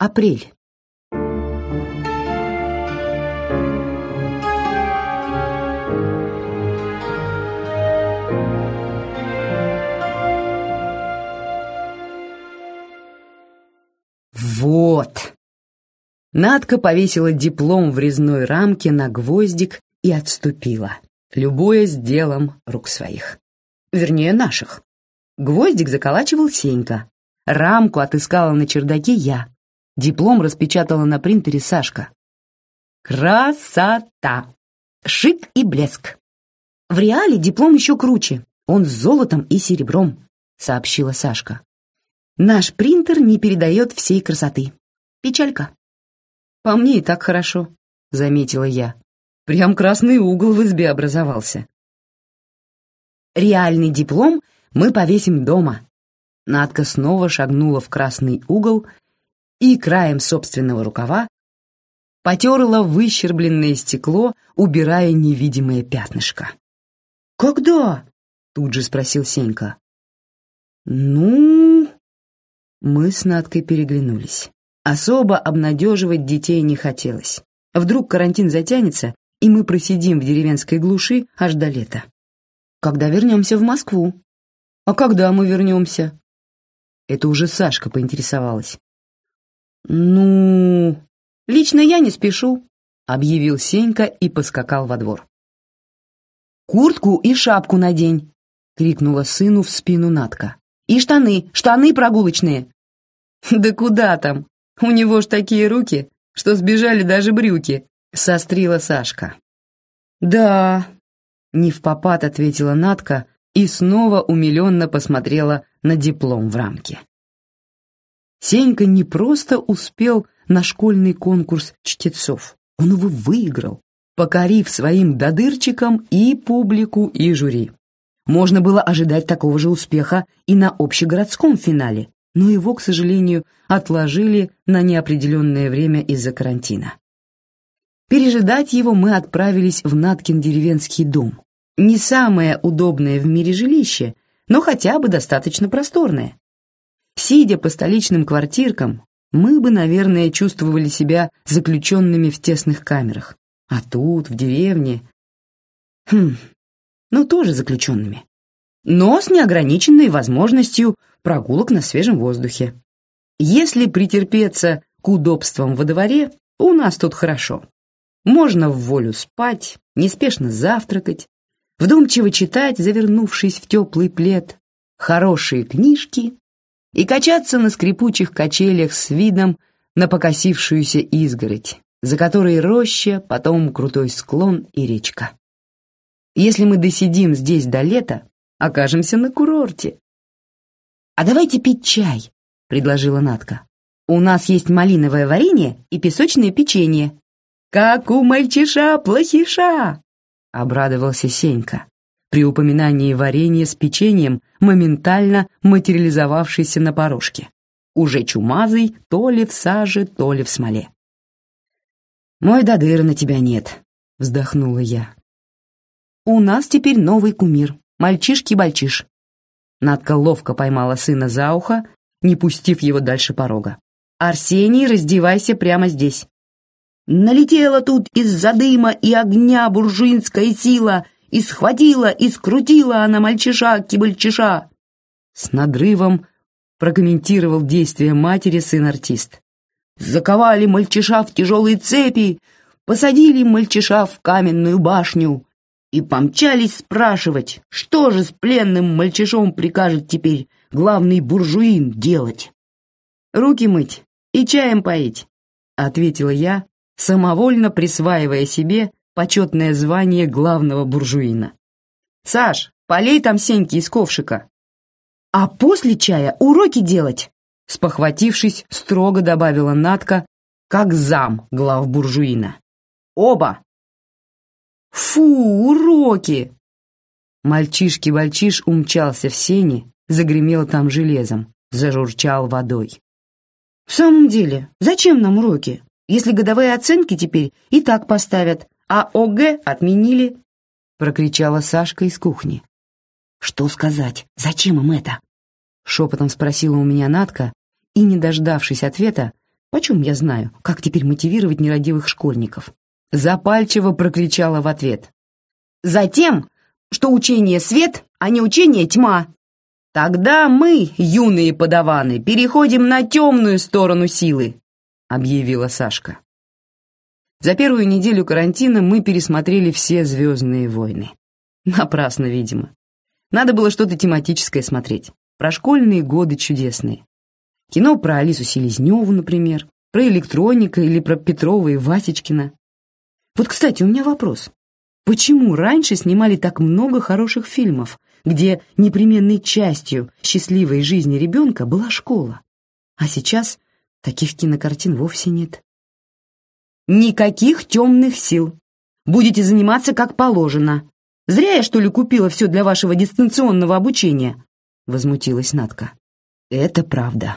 Апрель. Вот. Надка повесила диплом в резной рамке на гвоздик и отступила, любуясь делом рук своих. Вернее, наших. Гвоздик заколачивал Сенька. Рамку отыскала на чердаке я. Диплом распечатала на принтере Сашка. Красота! Шик и блеск. В реале диплом еще круче. Он с золотом и серебром, сообщила Сашка. Наш принтер не передает всей красоты. Печалька. По мне и так хорошо, заметила я. Прям красный угол в избе образовался. Реальный диплом мы повесим дома. Надка снова шагнула в красный угол и краем собственного рукава потерла выщербленное стекло, убирая невидимое пятнышко. «Когда?» — тут же спросил Сенька. «Ну...» Мы с Надкой переглянулись. Особо обнадеживать детей не хотелось. Вдруг карантин затянется, и мы просидим в деревенской глуши аж до лета. Когда вернемся в Москву? А когда мы вернемся? Это уже Сашка поинтересовалась. Ну, лично я не спешу, объявил Сенька и поскакал во двор. Куртку и шапку надень, крикнула сыну в спину Натка. И штаны, штаны прогулочные. Да куда там? У него ж такие руки, что сбежали даже брюки, сострила Сашка. Да, не в попад ответила Натка и снова умиленно посмотрела на диплом в рамке. Сенька не просто успел на школьный конкурс чтецов, он его выиграл, покорив своим додырчиком и публику, и жюри. Можно было ожидать такого же успеха и на общегородском финале, но его, к сожалению, отложили на неопределенное время из-за карантина. Пережидать его мы отправились в Наткин деревенский дом. Не самое удобное в мире жилище, но хотя бы достаточно просторное. Сидя по столичным квартиркам, мы бы, наверное, чувствовали себя заключенными в тесных камерах. А тут, в деревне... Хм, но тоже заключенными. Но с неограниченной возможностью прогулок на свежем воздухе. Если претерпеться к удобствам во дворе, у нас тут хорошо. Можно в волю спать, неспешно завтракать, вдумчиво читать, завернувшись в теплый плед, хорошие книжки и качаться на скрипучих качелях с видом на покосившуюся изгородь, за которой роща, потом крутой склон и речка. Если мы досидим здесь до лета, окажемся на курорте. «А давайте пить чай», — предложила Натка. «У нас есть малиновое варенье и песочное печенье». «Как у мальчиша-плохиша!» — обрадовался Сенька при упоминании варенья с печеньем, моментально материализовавшийся на порожке. Уже чумазый, то ли в саже, то ли в смоле. «Мой додыр на тебя нет», — вздохнула я. У нас теперь новый кумир, мальчишки-бальчиш. Надка ловко поймала сына за ухо, не пустив его дальше порога. «Арсений, раздевайся прямо здесь». Налетела тут из-за дыма и огня буржуинская сила, и схватила, и скрутила она мальчиша-кибальчиша. С надрывом прокомментировал действия матери сын-артист. Заковали мальчиша в тяжелые цепи, посадили мальчиша в каменную башню, и помчались спрашивать, что же с пленным мальчишом прикажет теперь главный буржуин делать. «Руки мыть и чаем поить», — ответила я, самовольно присваивая себе почетное звание главного буржуина. «Саш, полей там Сеньки из ковшика». «А после чая уроки делать», — спохватившись, строго добавила Натка, как зам глав буржуина. «Оба!» Фу, уроки!» Мальчишки-бальчиш умчался в сени, загремел там железом, зажурчал водой. «В самом деле, зачем нам уроки, если годовые оценки теперь и так поставят, а ОГЭ отменили?» прокричала Сашка из кухни. «Что сказать? Зачем им это?» шепотом спросила у меня Натка и, не дождавшись ответа, Почем я знаю, как теперь мотивировать нерадивых школьников? Запальчиво прокричала в ответ. Затем, что учение свет, а не учение тьма. Тогда мы, юные подаваны, переходим на темную сторону силы, объявила Сашка. За первую неделю карантина мы пересмотрели все «Звездные войны». Напрасно, видимо. Надо было что-то тематическое смотреть. Про школьные годы чудесные. Кино про Алису Селезневу, например, про электроника или про Петрова и Васечкина. Вот, кстати, у меня вопрос. Почему раньше снимали так много хороших фильмов, где непременной частью счастливой жизни ребенка была школа, а сейчас таких кинокартин вовсе нет? Никаких темных сил. Будете заниматься как положено. Зря я, что ли, купила все для вашего дистанционного обучения?» — возмутилась Натка. «Это правда.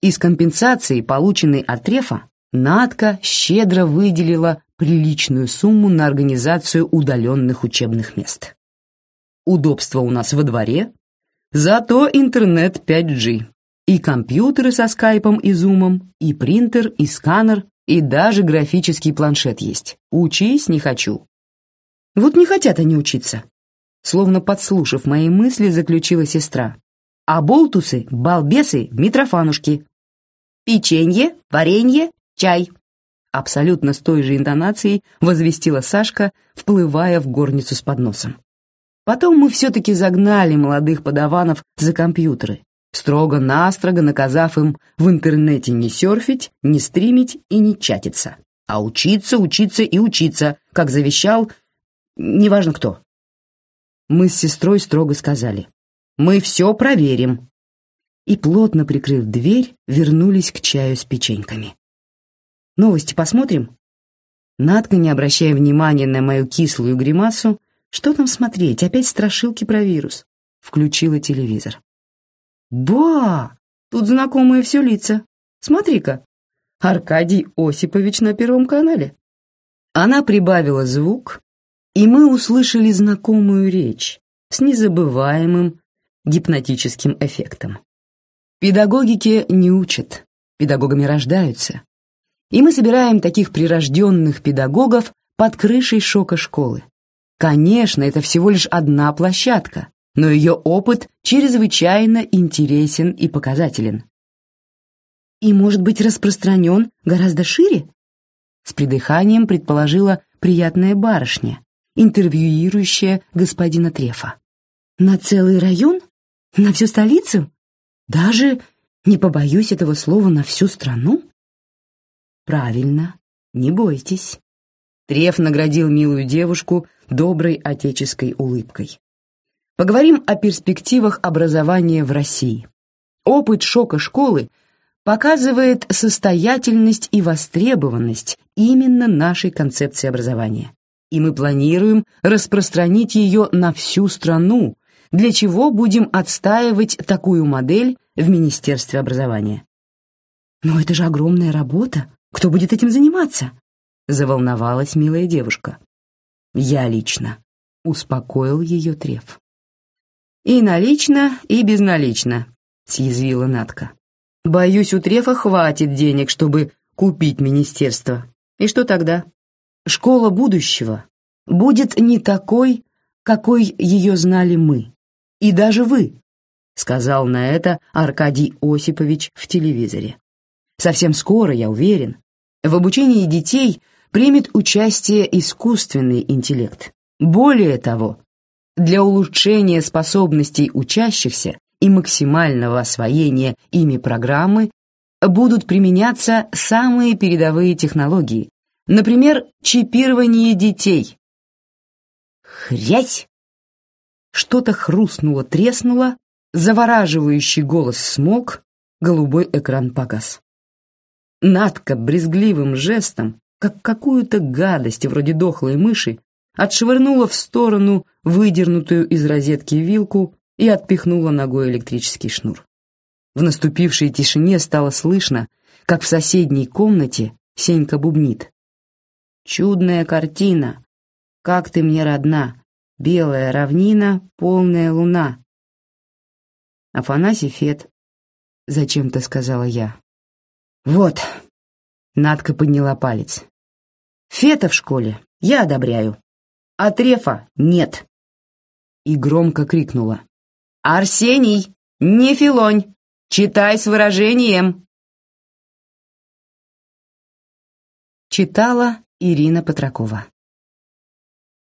Из компенсации, полученной от Трефа, Натка щедро выделила приличную сумму на организацию удаленных учебных мест. Удобство у нас во дворе, зато интернет 5G, и компьютеры со скайпом и зумом, и принтер, и сканер, и даже графический планшет есть. Учись не хочу. Вот не хотят они учиться. Словно подслушав мои мысли, заключила сестра. А болтусы, балбесы, митрофанушки. Печенье, варенье, чай. Абсолютно с той же интонацией возвестила Сашка, вплывая в горницу с подносом. Потом мы все-таки загнали молодых подаванов за компьютеры, строго-настрого наказав им в интернете не серфить, не стримить и не чатиться, а учиться, учиться и учиться, как завещал, неважно кто. Мы с сестрой строго сказали, мы все проверим. И, плотно прикрыв дверь, вернулись к чаю с печеньками. Новости посмотрим? Надка, не обращая внимания на мою кислую гримасу, что там смотреть, опять страшилки про вирус, включила телевизор. «Ба! Тут знакомые все лица. Смотри-ка, Аркадий Осипович на Первом канале». Она прибавила звук, и мы услышали знакомую речь с незабываемым гипнотическим эффектом. Педагогике не учат, педагогами рождаются. И мы собираем таких прирожденных педагогов под крышей шока школы. Конечно, это всего лишь одна площадка, но ее опыт чрезвычайно интересен и показателен. И может быть распространен гораздо шире? С придыханием предположила приятная барышня, интервьюирующая господина Трефа. На целый район? На всю столицу? Даже, не побоюсь этого слова, на всю страну? Правильно, не бойтесь. Треф наградил милую девушку доброй отеческой улыбкой. Поговорим о перспективах образования в России. Опыт шока школы показывает состоятельность и востребованность именно нашей концепции образования. И мы планируем распространить ее на всю страну, для чего будем отстаивать такую модель в Министерстве образования. «Но это же огромная работа. Кто будет этим заниматься?» — заволновалась милая девушка. «Я лично», — успокоил ее Треф. «И налично, и безналично», — съязвила Натка. «Боюсь, у Трефа хватит денег, чтобы купить министерство. И что тогда? Школа будущего будет не такой, какой ее знали мы. И даже вы», — сказал на это Аркадий Осипович в телевизоре. «Совсем скоро, я уверен, в обучении детей примет участие искусственный интеллект. Более того, для улучшения способностей учащихся и максимального освоения ими программы будут применяться самые передовые технологии, например, чипирование детей. Хрясь! Что-то хрустнуло, треснуло, завораживающий голос смог, голубой экран погас. Надка брезгливым жестом, как какую-то гадость вроде дохлой мыши, отшвырнула в сторону выдернутую из розетки вилку и отпихнула ногой электрический шнур. В наступившей тишине стало слышно, как в соседней комнате Сенька бубнит. «Чудная картина! Как ты мне родна! Белая равнина, полная луна!» «Афанасий Фет», — зачем-то сказала я. «Вот, Надка подняла палец. Фета в школе я одобряю, а Трефа нет. И громко крикнула. «Арсений, не филонь! Читай с выражением!» Читала Ирина Петракова